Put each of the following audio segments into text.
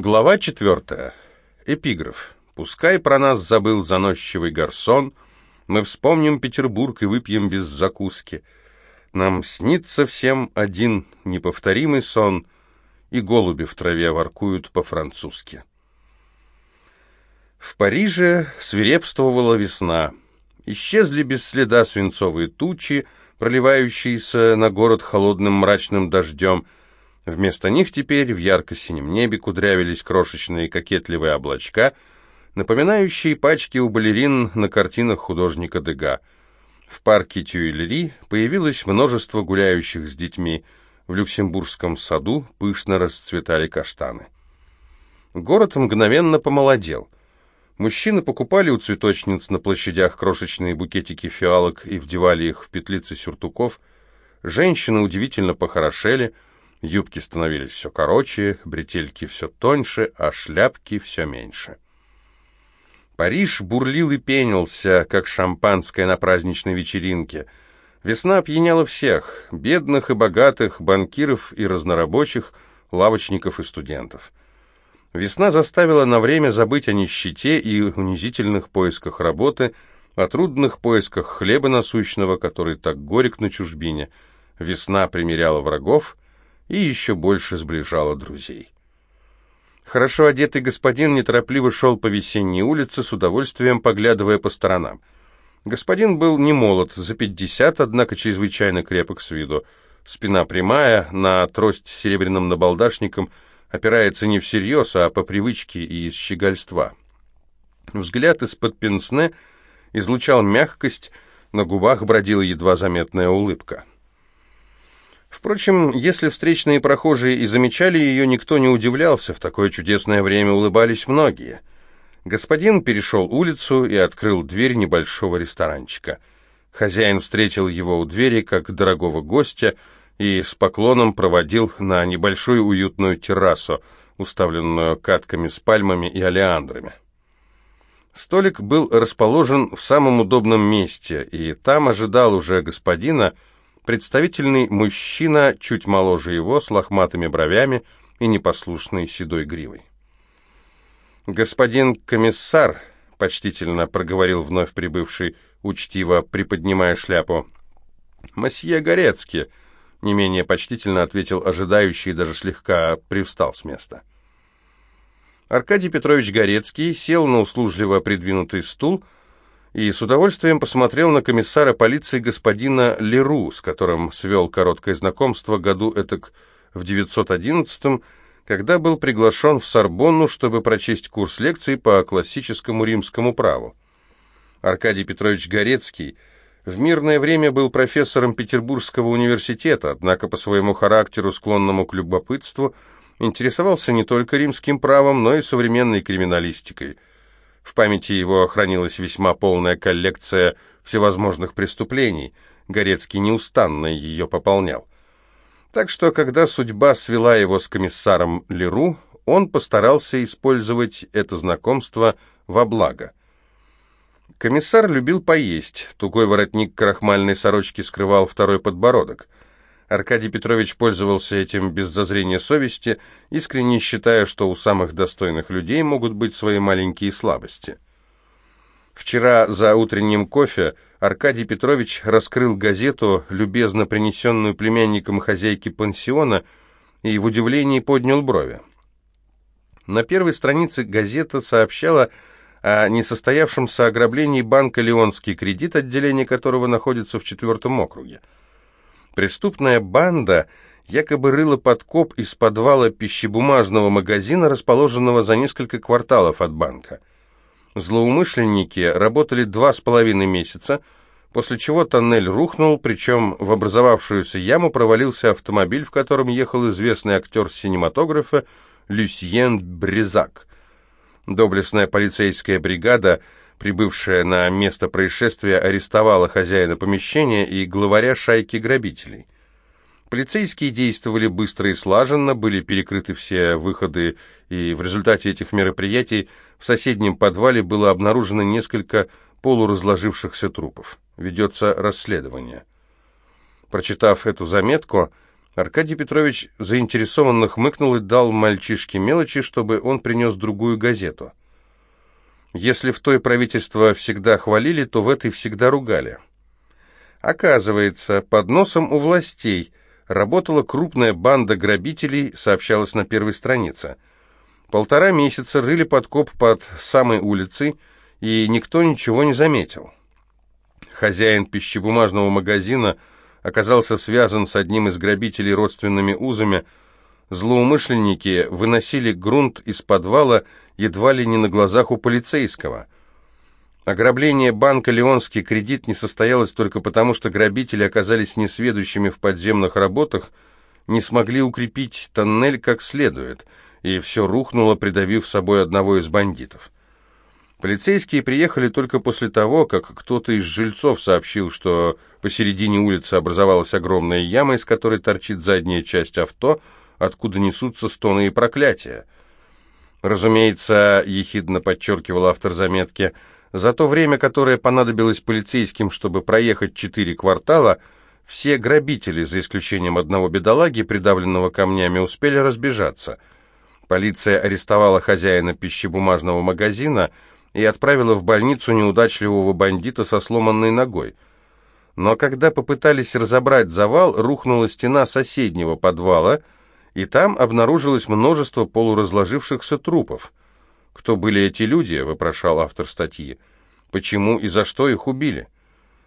Глава четвертая. Эпиграф. «Пускай про нас забыл заносчивый гарсон, мы вспомним Петербург и выпьем без закуски. Нам снится всем один неповторимый сон, и голуби в траве воркуют по-французски». В Париже свирепствовала весна. Исчезли без следа свинцовые тучи, проливающиеся на город холодным мрачным дождем – Вместо них теперь в ярко-синем небе кудрявились крошечные кокетливые облачка, напоминающие пачки у балерин на картинах художника Дега. В парке Тюильри появилось множество гуляющих с детьми. В Люксембургском саду пышно расцветали каштаны. Город мгновенно помолодел. Мужчины покупали у цветочниц на площадях крошечные букетики фиалок и вдевали их в петлицы сюртуков. Женщины удивительно похорошели – Юбки становились все короче, бретельки все тоньше, а шляпки все меньше. Париж бурлил и пенился, как шампанское на праздничной вечеринке. Весна опьяняла всех — бедных и богатых, банкиров и разнорабочих, лавочников и студентов. Весна заставила на время забыть о нищете и унизительных поисках работы, о трудных поисках хлеба насущного, который так горек на чужбине. Весна примиряла врагов — и еще больше сближала друзей. Хорошо одетый господин неторопливо шел по весенней улице, с удовольствием поглядывая по сторонам. Господин был не молод, за пятьдесят, однако чрезвычайно крепок с виду. Спина прямая, на трость с серебряным набалдашником, опирается не всерьез, а по привычке и из щегольства. Взгляд из-под пенсне излучал мягкость, на губах бродила едва заметная улыбка. Впрочем, если встречные прохожие и замечали ее, никто не удивлялся, в такое чудесное время улыбались многие. Господин перешел улицу и открыл дверь небольшого ресторанчика. Хозяин встретил его у двери как дорогого гостя и с поклоном проводил на небольшую уютную террасу, уставленную катками с пальмами и олеандрами. Столик был расположен в самом удобном месте, и там ожидал уже господина, представительный мужчина, чуть моложе его, с лохматыми бровями и непослушной седой гривой. «Господин комиссар», — почтительно проговорил вновь прибывший, учтиво приподнимая шляпу, — «Мосье Горецкий», — не менее почтительно ответил ожидающий, даже слегка привстал с места. Аркадий Петрович Горецкий сел на услужливо придвинутый стул, — и с удовольствием посмотрел на комиссара полиции господина Леру, с которым свел короткое знакомство году этак в 911 когда был приглашен в Сорбонну, чтобы прочесть курс лекций по классическому римскому праву. Аркадий Петрович Горецкий в мирное время был профессором Петербургского университета, однако по своему характеру, склонному к любопытству, интересовался не только римским правом, но и современной криминалистикой – в памяти его хранилась весьма полная коллекция всевозможных преступлений. Горецкий неустанно ее пополнял. Так что, когда судьба свела его с комиссаром Леру, он постарался использовать это знакомство во благо. Комиссар любил поесть, тугой воротник крахмальной сорочки скрывал второй подбородок. Аркадий Петрович пользовался этим без зазрения совести, искренне считая, что у самых достойных людей могут быть свои маленькие слабости. Вчера за утренним кофе Аркадий Петрович раскрыл газету, любезно принесенную племянником хозяйки пансиона, и в удивлении поднял брови. На первой странице газета сообщала о несостоявшемся ограблении банка «Леонский кредит», отделение которого находится в четвертом округе. Преступная банда якобы рыла подкоп из подвала пищебумажного магазина, расположенного за несколько кварталов от банка. Злоумышленники работали два с половиной месяца, после чего тоннель рухнул, причем в образовавшуюся яму провалился автомобиль, в котором ехал известный актер синематографа Люсьен Брезак. Доблестная полицейская бригада – прибывшая на место происшествия, арестовала хозяина помещения и главаря шайки грабителей. Полицейские действовали быстро и слаженно, были перекрыты все выходы, и в результате этих мероприятий в соседнем подвале было обнаружено несколько полуразложившихся трупов. Ведется расследование. Прочитав эту заметку, Аркадий Петрович заинтересованно хмыкнул и дал мальчишке мелочи, чтобы он принес другую газету. Если в той правительство всегда хвалили, то в этой всегда ругали. Оказывается, под носом у властей работала крупная банда грабителей, сообщалось на первой странице. Полтора месяца рыли подкоп под самой улицей, и никто ничего не заметил. Хозяин пищебумажного магазина оказался связан с одним из грабителей родственными узами. Злоумышленники выносили грунт из подвала едва ли не на глазах у полицейского. Ограбление банка «Леонский кредит» не состоялось только потому, что грабители оказались несведущими в подземных работах, не смогли укрепить тоннель как следует, и все рухнуло, придавив собой одного из бандитов. Полицейские приехали только после того, как кто-то из жильцов сообщил, что посередине улицы образовалась огромная яма, из которой торчит задняя часть авто, откуда несутся стоны и проклятия. Разумеется, ехидно подчеркивал автор заметки, за то время, которое понадобилось полицейским, чтобы проехать четыре квартала, все грабители, за исключением одного бедолаги, придавленного камнями, успели разбежаться. Полиция арестовала хозяина пищебумажного магазина и отправила в больницу неудачливого бандита со сломанной ногой. Но когда попытались разобрать завал, рухнула стена соседнего подвала — и там обнаружилось множество полуразложившихся трупов. «Кто были эти люди?» — вопрошал автор статьи. «Почему и за что их убили?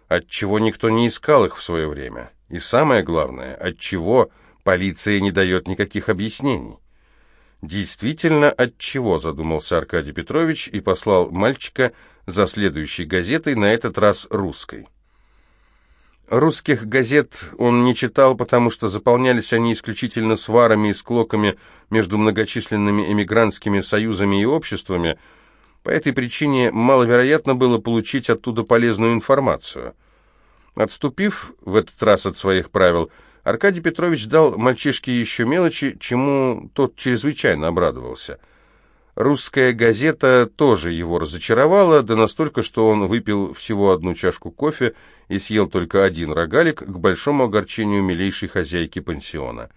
Отчего никто не искал их в свое время? И самое главное, отчего полиция не дает никаких объяснений?» «Действительно, отчего?» — задумался Аркадий Петрович и послал мальчика за следующей газетой, на этот раз русской. Русских газет он не читал, потому что заполнялись они исключительно сварами и склоками между многочисленными эмигрантскими союзами и обществами. По этой причине маловероятно было получить оттуда полезную информацию. Отступив в этот раз от своих правил, Аркадий Петрович дал мальчишке еще мелочи, чему тот чрезвычайно обрадовался – Русская газета тоже его разочаровала, да настолько, что он выпил всего одну чашку кофе и съел только один рогалик к большому огорчению милейшей хозяйки пансиона.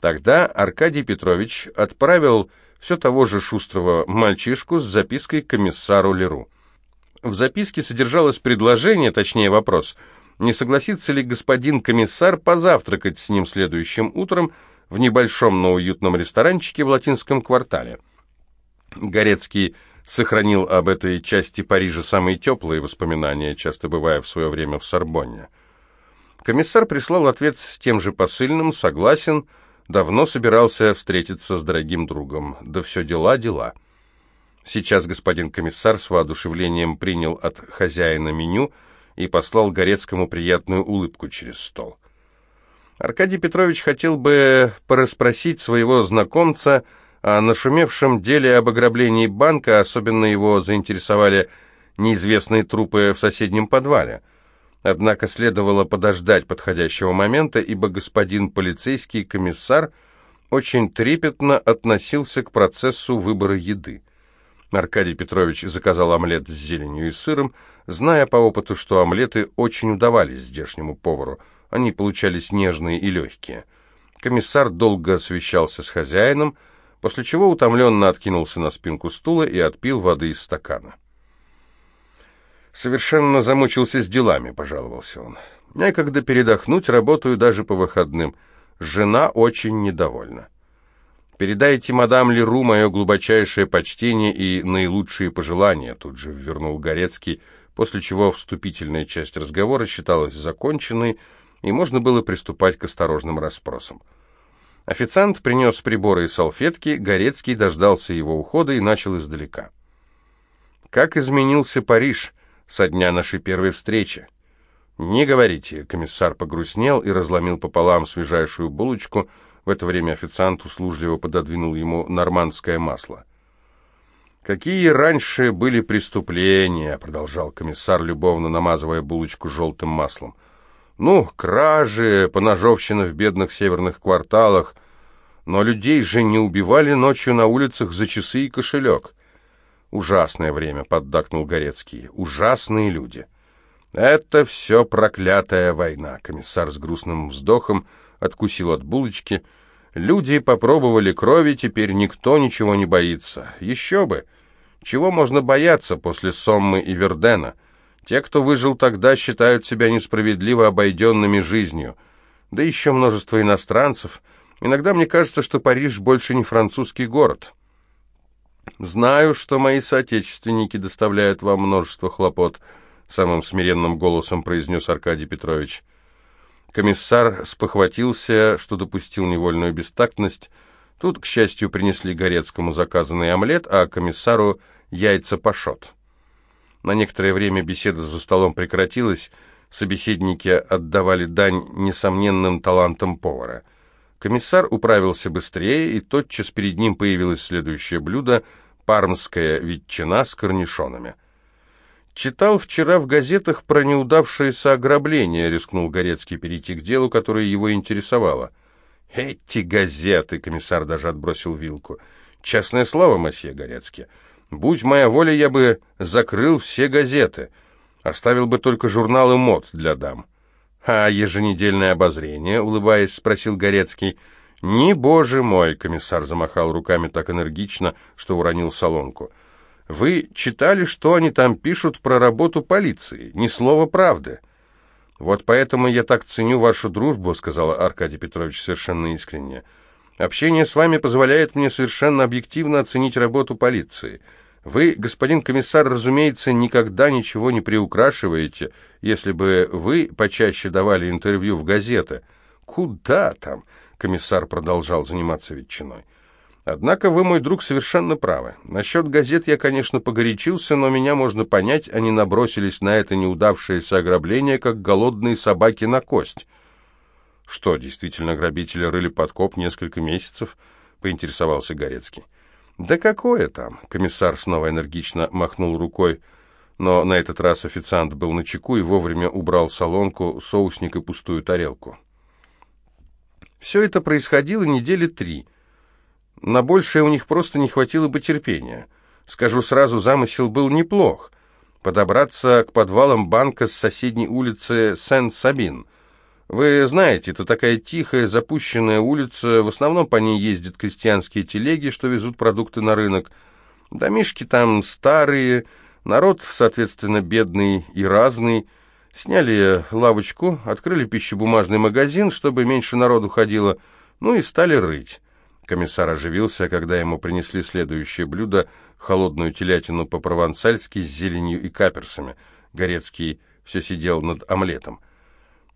Тогда Аркадий Петрович отправил все того же шустрого мальчишку с запиской к комиссару Леру. В записке содержалось предложение, точнее вопрос, не согласится ли господин комиссар позавтракать с ним следующим утром в небольшом, но уютном ресторанчике в латинском квартале. Горецкий сохранил об этой части Парижа самые теплые воспоминания, часто бывая в свое время в Сорбонне. Комиссар прислал ответ с тем же посыльным, согласен, давно собирался встретиться с дорогим другом. Да все дела, дела. Сейчас господин комиссар с воодушевлением принял от хозяина меню и послал Горецкому приятную улыбку через стол. Аркадий Петрович хотел бы порасспросить своего знакомца о нашумевшем деле об ограблении банка, особенно его заинтересовали неизвестные трупы в соседнем подвале. Однако следовало подождать подходящего момента, ибо господин полицейский комиссар очень трепетно относился к процессу выбора еды. Аркадий Петрович заказал омлет с зеленью и сыром, зная по опыту, что омлеты очень удавались здешнему повару. Они получались нежные и легкие. Комиссар долго освещался с хозяином, после чего утомленно откинулся на спинку стула и отпил воды из стакана. «Совершенно замучился с делами», — пожаловался он. «Некогда передохнуть, работаю даже по выходным. Жена очень недовольна. Передайте мадам Леру мое глубочайшее почтение и наилучшие пожелания», — тут же вернул Горецкий, после чего вступительная часть разговора считалась законченной, и можно было приступать к осторожным расспросам. Официант принес приборы и салфетки, Горецкий дождался его ухода и начал издалека. «Как изменился Париж со дня нашей первой встречи?» «Не говорите», — комиссар погрустнел и разломил пополам свежайшую булочку. В это время официант услужливо пододвинул ему нормандское масло. «Какие раньше были преступления?» — продолжал комиссар, любовно намазывая булочку желтым маслом. Ну, кражи, поножовщина в бедных северных кварталах. Но людей же не убивали ночью на улицах за часы и кошелек. Ужасное время, поддакнул Горецкий. Ужасные люди. Это все проклятая война. Комиссар с грустным вздохом откусил от булочки. Люди попробовали крови, теперь никто ничего не боится. Еще бы! Чего можно бояться после Соммы и Вердена? Те, кто выжил тогда, считают себя несправедливо обойденными жизнью. Да еще множество иностранцев. Иногда мне кажется, что Париж больше не французский город. Знаю, что мои соотечественники доставляют вам множество хлопот, самым смиренным голосом произнес Аркадий Петрович. Комиссар спохватился, что допустил невольную бестактность. Тут, к счастью, принесли Горецкому заказанный омлет, а комиссару яйца пашот. На некоторое время беседа за столом прекратилась, собеседники отдавали дань несомненным талантам повара. Комиссар управился быстрее, и тотчас перед ним появилось следующее блюдо – пармская ветчина с корнишонами. «Читал вчера в газетах про неудавшееся ограбление», — рискнул Горецкий перейти к делу, которое его интересовало. «Эти газеты!» — комиссар даже отбросил вилку. «Честное слово, мосье Горецкий, будь моя воля, я бы закрыл все газеты, оставил бы только журналы мод для дам». «А еженедельное обозрение?» — улыбаясь, спросил Горецкий. «Не, боже мой!» — комиссар замахал руками так энергично, что уронил солонку. Вы читали, что они там пишут про работу полиции? Ни слова правды. Вот поэтому я так ценю вашу дружбу, сказал Аркадий Петрович совершенно искренне. Общение с вами позволяет мне совершенно объективно оценить работу полиции. Вы, господин комиссар, разумеется, никогда ничего не приукрашиваете, если бы вы почаще давали интервью в газеты. Куда там? Комиссар продолжал заниматься ветчиной. Однако вы, мой друг, совершенно правы. Насчет газет я, конечно, погорячился, но меня можно понять, они набросились на это неудавшееся ограбление, как голодные собаки на кость. Что, действительно, грабители рыли подкоп несколько месяцев? Поинтересовался Горецкий. Да какое там? Комиссар снова энергично махнул рукой, но на этот раз официант был на чеку и вовремя убрал солонку, соусник и пустую тарелку. Все это происходило недели три — на большее у них просто не хватило бы терпения. Скажу сразу, замысел был неплох. Подобраться к подвалам банка с соседней улицы Сен-Сабин. Вы знаете, это такая тихая, запущенная улица, в основном по ней ездят крестьянские телеги, что везут продукты на рынок. Домишки там старые, народ, соответственно, бедный и разный. Сняли лавочку, открыли пищебумажный магазин, чтобы меньше народу ходило, ну и стали рыть. Комиссар оживился, когда ему принесли следующее блюдо — холодную телятину по-провансальски с зеленью и каперсами. Горецкий все сидел над омлетом.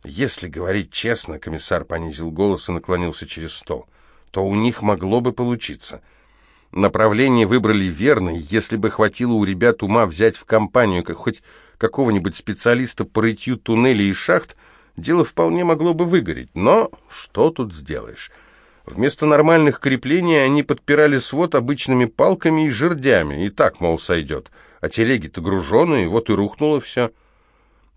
«Если говорить честно», — комиссар понизил голос и наклонился через стол, — «то у них могло бы получиться». Направление выбрали верное, если бы хватило у ребят ума взять в компанию как хоть какого-нибудь специалиста по рытью туннелей и шахт, дело вполне могло бы выгореть. Но что тут сделаешь? Вместо нормальных креплений они подпирали свод обычными палками и жердями, и так, мол, сойдет. А телеги-то груженые, вот и рухнуло все.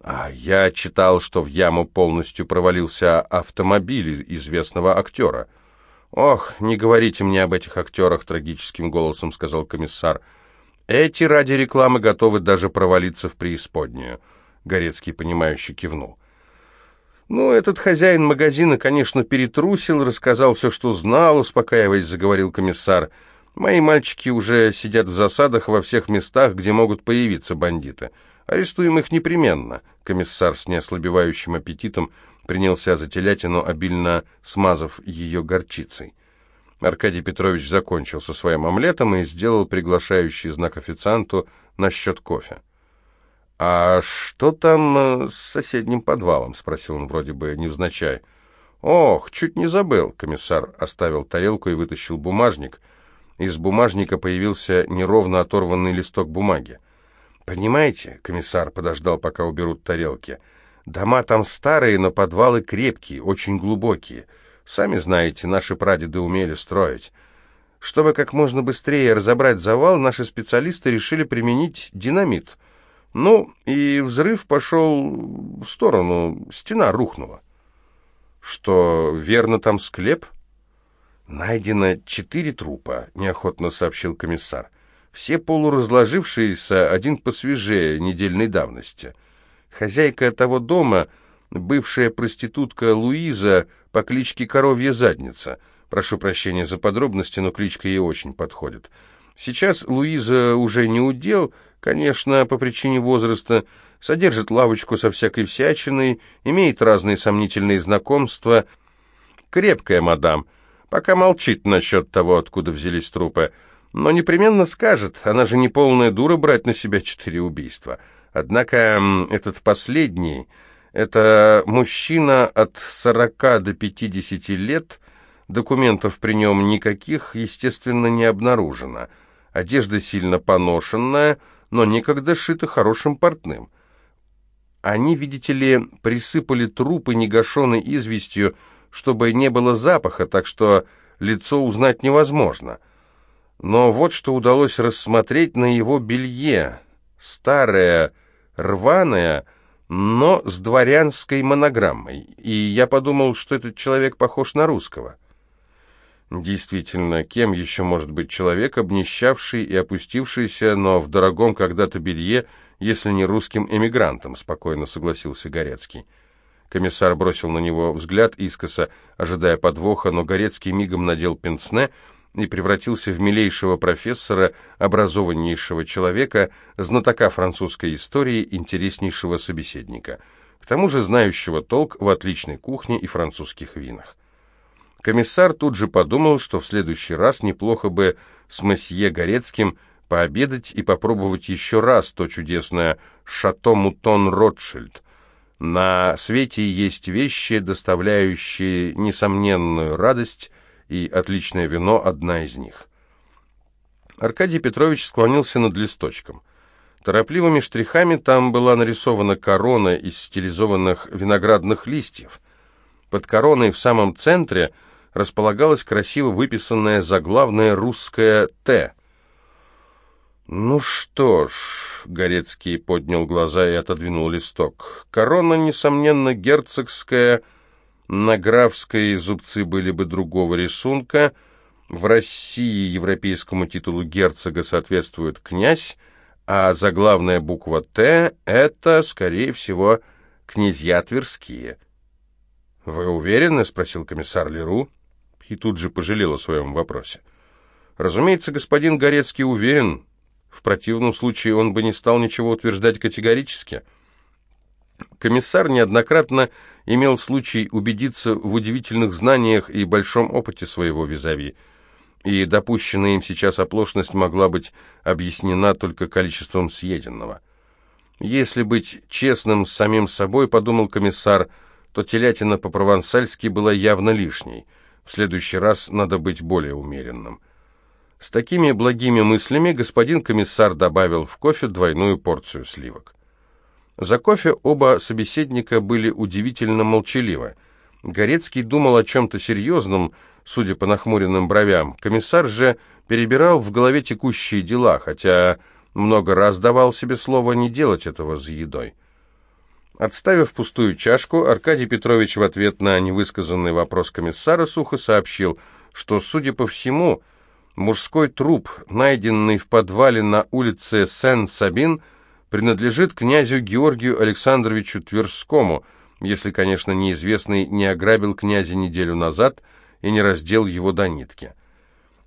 А я читал, что в яму полностью провалился автомобиль известного актера. «Ох, не говорите мне об этих актерах», — трагическим голосом сказал комиссар. «Эти ради рекламы готовы даже провалиться в преисподнюю». Горецкий, понимающе кивнул. «Ну, этот хозяин магазина, конечно, перетрусил, рассказал все, что знал, успокаиваясь, заговорил комиссар. Мои мальчики уже сидят в засадах во всех местах, где могут появиться бандиты. Арестуем их непременно». Комиссар с неослабевающим аппетитом принялся за телятину, обильно смазав ее горчицей. Аркадий Петрович закончил со своим омлетом и сделал приглашающий знак официанту на счет кофе. «А что там э, с соседним подвалом?» — спросил он вроде бы невзначай. «Ох, чуть не забыл!» — комиссар оставил тарелку и вытащил бумажник. Из бумажника появился неровно оторванный листок бумаги. «Понимаете?» — комиссар подождал, пока уберут тарелки. «Дома там старые, но подвалы крепкие, очень глубокие. Сами знаете, наши прадеды умели строить». Чтобы как можно быстрее разобрать завал, наши специалисты решили применить динамит — ну, и взрыв пошел в сторону, стена рухнула. Что, верно там склеп? Найдено четыре трупа, неохотно сообщил комиссар. Все полуразложившиеся, один посвежее, недельной давности. Хозяйка того дома бывшая проститутка Луиза по кличке Коровья Задница. Прошу прощения за подробности, но кличка ей очень подходит. Сейчас Луиза уже не удел, конечно, по причине возраста, содержит лавочку со всякой всячиной, имеет разные сомнительные знакомства. Крепкая мадам, пока молчит насчет того, откуда взялись трупы, но непременно скажет, она же не полная дура брать на себя четыре убийства. Однако этот последний, это мужчина от сорока до пятидесяти лет, документов при нем никаких, естественно, не обнаружено. Одежда сильно поношенная, но некогда шита хорошим портным. Они, видите ли, присыпали трупы негашенной известью, чтобы не было запаха, так что лицо узнать невозможно. Но вот что удалось рассмотреть на его белье. Старое, рваное, но с дворянской монограммой. И я подумал, что этот человек похож на русского. Действительно, кем еще может быть человек, обнищавший и опустившийся, но в дорогом когда-то белье, если не русским эмигрантом, спокойно согласился Горецкий. Комиссар бросил на него взгляд искоса, ожидая подвоха, но Горецкий мигом надел пенсне и превратился в милейшего профессора, образованнейшего человека, знатока французской истории, интереснейшего собеседника, к тому же знающего толк в отличной кухне и французских винах. Комиссар тут же подумал, что в следующий раз неплохо бы с месье Горецким пообедать и попробовать еще раз то чудесное «Шато Мутон Ротшильд», на свете есть вещи, доставляющие несомненную радость, и отличное вино – одна из них. Аркадий Петрович склонился над листочком. Торопливыми штрихами там была нарисована корона из стилизованных виноградных листьев. Под короной в самом центре располагалась красиво выписанная заглавная русская «Т», «Ну что ж», — Горецкий поднял глаза и отодвинул листок, — «корона, несомненно, герцогская, на графской зубцы были бы другого рисунка, в России европейскому титулу герцога соответствует князь, а заглавная буква «Т» — это, скорее всего, князья Тверские». «Вы уверены?» — спросил комиссар Леру и тут же пожалел о своем вопросе. «Разумеется, господин Горецкий уверен». В противном случае он бы не стал ничего утверждать категорически. Комиссар неоднократно имел случай убедиться в удивительных знаниях и большом опыте своего визави, и допущенная им сейчас оплошность могла быть объяснена только количеством съеденного. Если быть честным с самим собой, подумал комиссар, то телятина по-провансальски была явно лишней. В следующий раз надо быть более умеренным. С такими благими мыслями господин комиссар добавил в кофе двойную порцию сливок. За кофе оба собеседника были удивительно молчаливы. Горецкий думал о чем-то серьезном, судя по нахмуренным бровям. Комиссар же перебирал в голове текущие дела, хотя много раз давал себе слово не делать этого за едой. Отставив пустую чашку, Аркадий Петрович в ответ на невысказанный вопрос комиссара сухо сообщил, что, судя по всему, Мужской труп, найденный в подвале на улице Сен-Сабин, принадлежит князю Георгию Александровичу Тверскому, если, конечно, неизвестный не ограбил князя неделю назад и не раздел его до нитки.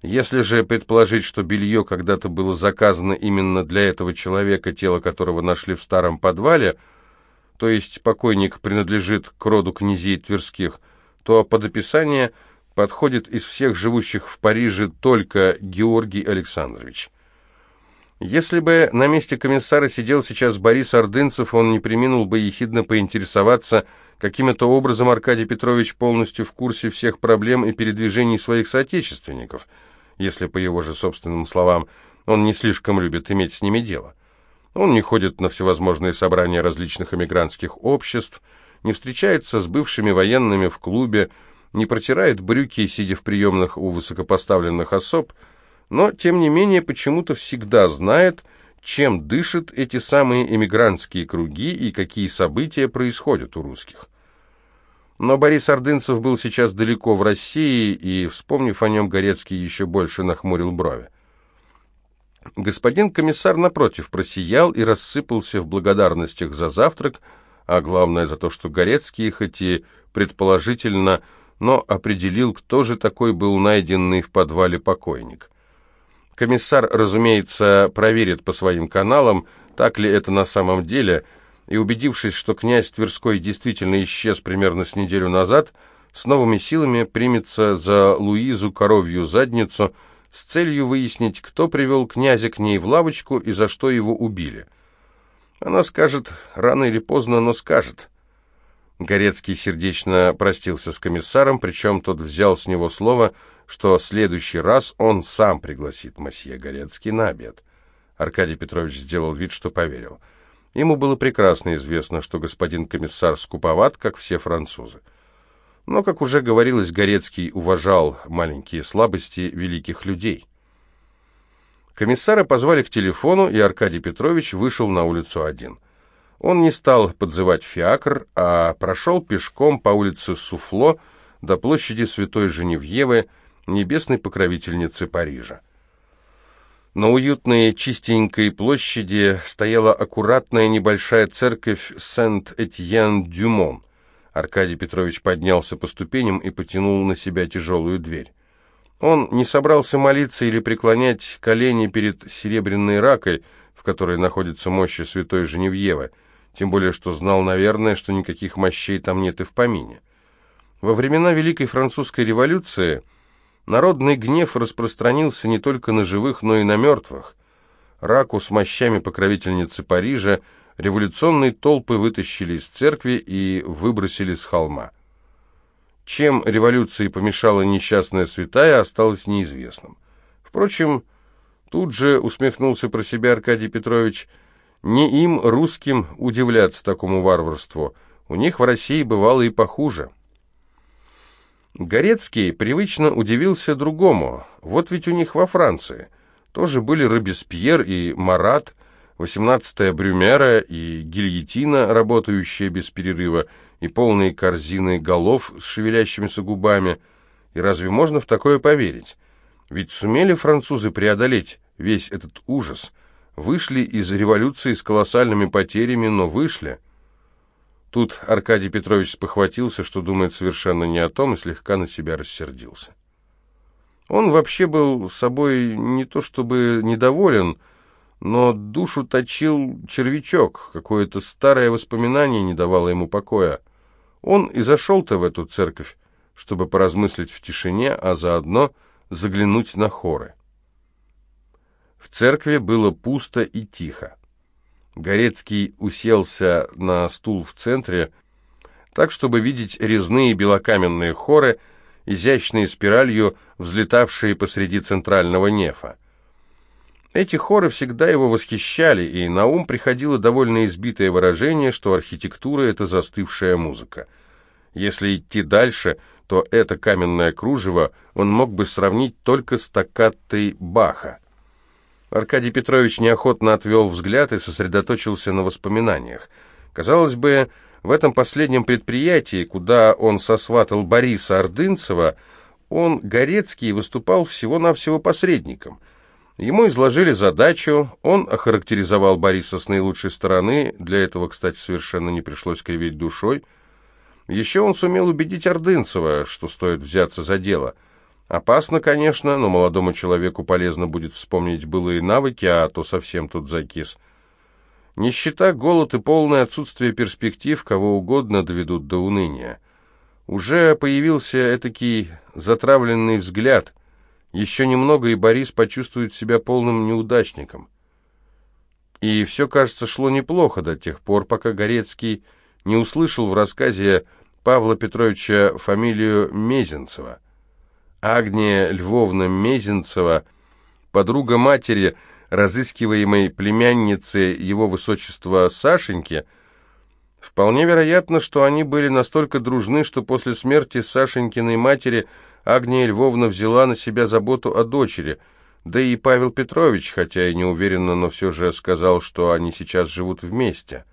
Если же предположить, что белье когда-то было заказано именно для этого человека, тело которого нашли в старом подвале, то есть покойник принадлежит к роду князей Тверских, то под описание – подходит из всех живущих в Париже только Георгий Александрович. Если бы на месте комиссара сидел сейчас Борис Ордынцев, он не приминул бы ехидно поинтересоваться, каким-то образом Аркадий Петрович полностью в курсе всех проблем и передвижений своих соотечественников, если, по его же собственным словам, он не слишком любит иметь с ними дело. Он не ходит на всевозможные собрания различных эмигрантских обществ, не встречается с бывшими военными в клубе, не протирает брюки, сидя в приемных у высокопоставленных особ, но, тем не менее, почему-то всегда знает, чем дышат эти самые эмигрантские круги и какие события происходят у русских. Но Борис Ордынцев был сейчас далеко в России, и, вспомнив о нем, Горецкий еще больше нахмурил брови. Господин комиссар, напротив, просиял и рассыпался в благодарностях за завтрак, а главное за то, что Горецкий, хоть и предположительно, но определил, кто же такой был найденный в подвале покойник. Комиссар, разумеется, проверит по своим каналам, так ли это на самом деле, и, убедившись, что князь Тверской действительно исчез примерно с неделю назад, с новыми силами примется за Луизу коровью задницу с целью выяснить, кто привел князя к ней в лавочку и за что его убили. Она скажет, рано или поздно, но скажет. Горецкий сердечно простился с комиссаром, причем тот взял с него слово, что в следующий раз он сам пригласит месье Горецкий на обед. Аркадий Петрович сделал вид, что поверил. Ему было прекрасно известно, что господин комиссар скуповат, как все французы. Но, как уже говорилось, Горецкий уважал маленькие слабости великих людей. Комиссара позвали к телефону, и Аркадий Петрович вышел на улицу один. Он не стал подзывать фиакр, а прошел пешком по улице Суфло до площади Святой Женевьевы, небесной покровительницы Парижа. На уютной чистенькой площади стояла аккуратная небольшая церковь Сент-Этьен-Дюмон. Аркадий Петрович поднялся по ступеням и потянул на себя тяжелую дверь. Он не собрался молиться или преклонять колени перед серебряной ракой, в которой находится мощи святой Женевьевы, тем более что знал, наверное, что никаких мощей там нет и в помине. Во времена Великой Французской революции народный гнев распространился не только на живых, но и на мертвых. Раку с мощами покровительницы Парижа революционные толпы вытащили из церкви и выбросили с холма. Чем революции помешала несчастная святая, осталось неизвестным. Впрочем, тут же усмехнулся про себя Аркадий Петрович – не им, русским, удивляться такому варварству. У них в России бывало и похуже. Горецкий привычно удивился другому. Вот ведь у них во Франции тоже были Робеспьер и Марат, 18-я Брюмера и гильотина, работающая без перерыва, и полные корзины голов с шевелящимися губами. И разве можно в такое поверить? Ведь сумели французы преодолеть весь этот ужас – Вышли из революции с колоссальными потерями, но вышли. Тут Аркадий Петрович спохватился, что думает совершенно не о том, и слегка на себя рассердился. Он вообще был собой не то чтобы недоволен, но душу точил червячок, какое-то старое воспоминание не давало ему покоя. Он и зашел-то в эту церковь, чтобы поразмыслить в тишине, а заодно заглянуть на хоры. В церкви было пусто и тихо. Горецкий уселся на стул в центре, так, чтобы видеть резные белокаменные хоры, изящные спиралью, взлетавшие посреди центрального нефа. Эти хоры всегда его восхищали, и на ум приходило довольно избитое выражение, что архитектура — это застывшая музыка. Если идти дальше, то это каменное кружево он мог бы сравнить только с токкатой Баха. Аркадий Петрович неохотно отвел взгляд и сосредоточился на воспоминаниях. Казалось бы, в этом последнем предприятии, куда он сосватал Бориса Ордынцева, он, Горецкий, выступал всего-навсего посредником. Ему изложили задачу, он охарактеризовал Бориса с наилучшей стороны, для этого, кстати, совершенно не пришлось кривить душой. Еще он сумел убедить Ордынцева, что стоит взяться за дело – Опасно, конечно, но молодому человеку полезно будет вспомнить былые навыки, а то совсем тут закис. Нищета, голод и полное отсутствие перспектив кого угодно доведут до уныния. Уже появился этакий затравленный взгляд. Еще немного, и Борис почувствует себя полным неудачником. И все, кажется, шло неплохо до тех пор, пока Горецкий не услышал в рассказе Павла Петровича фамилию Мезенцева. Агния Львовна Мезенцева, подруга матери, разыскиваемой племянницы его высочества Сашеньки, вполне вероятно, что они были настолько дружны, что после смерти Сашенькиной матери Агния Львовна взяла на себя заботу о дочери, да и Павел Петрович, хотя и не уверенно, но все же сказал, что они сейчас живут вместе.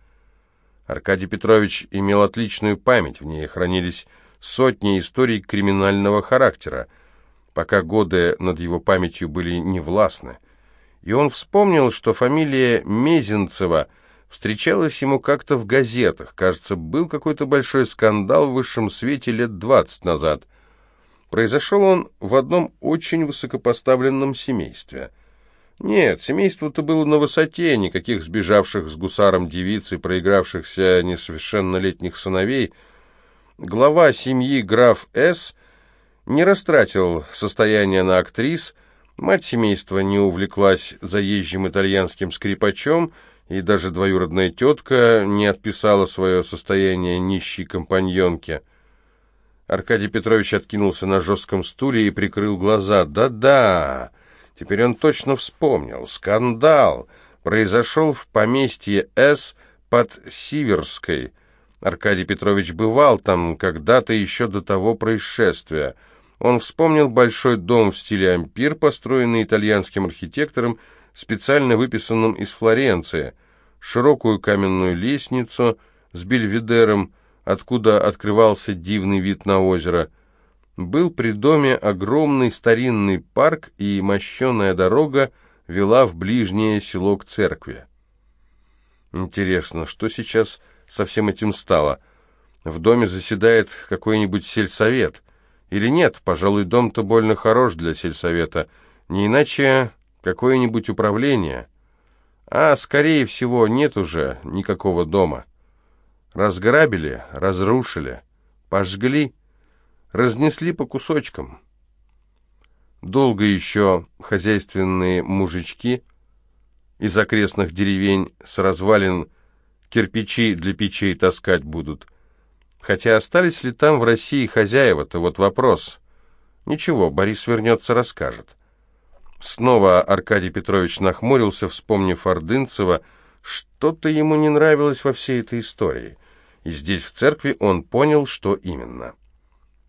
Аркадий Петрович имел отличную память, в ней хранились сотни историй криминального характера пока годы над его памятью были невластны. И он вспомнил, что фамилия Мезенцева встречалось ему как-то в газетах. Кажется, был какой-то большой скандал в высшем свете лет двадцать назад. Произошел он в одном очень высокопоставленном семействе. Нет, семейство-то было на высоте, никаких сбежавших с гусаром девиц и проигравшихся несовершеннолетних сыновей. Глава семьи граф С. не растратил состояние на актрис, мать семейства не увлеклась заезжим итальянским скрипачом, и даже двоюродная тетка не отписала свое состояние нищей компаньонке. Аркадий Петрович откинулся на жестком стуле и прикрыл глаза. «Да-да!» Теперь он точно вспомнил. Скандал произошел в поместье С под Сиверской. Аркадий Петрович бывал там когда-то еще до того происшествия. Он вспомнил большой дом в стиле ампир, построенный итальянским архитектором, специально выписанным из Флоренции, широкую каменную лестницу с бельведером, откуда открывался дивный вид на озеро – был при доме огромный старинный парк, и мощеная дорога вела в ближнее село к церкви. Интересно, что сейчас со всем этим стало? В доме заседает какой-нибудь сельсовет? Или нет, пожалуй, дом-то больно хорош для сельсовета, не иначе какое-нибудь управление. А, скорее всего, нет уже никакого дома. Разграбили, разрушили, пожгли — разнесли по кусочкам. Долго еще хозяйственные мужички из окрестных деревень с развалин кирпичи для печей таскать будут. Хотя остались ли там в России хозяева-то, вот вопрос. Ничего, Борис вернется, расскажет. Снова Аркадий Петрович нахмурился, вспомнив Ордынцева. Что-то ему не нравилось во всей этой истории. И здесь, в церкви, он понял, что именно.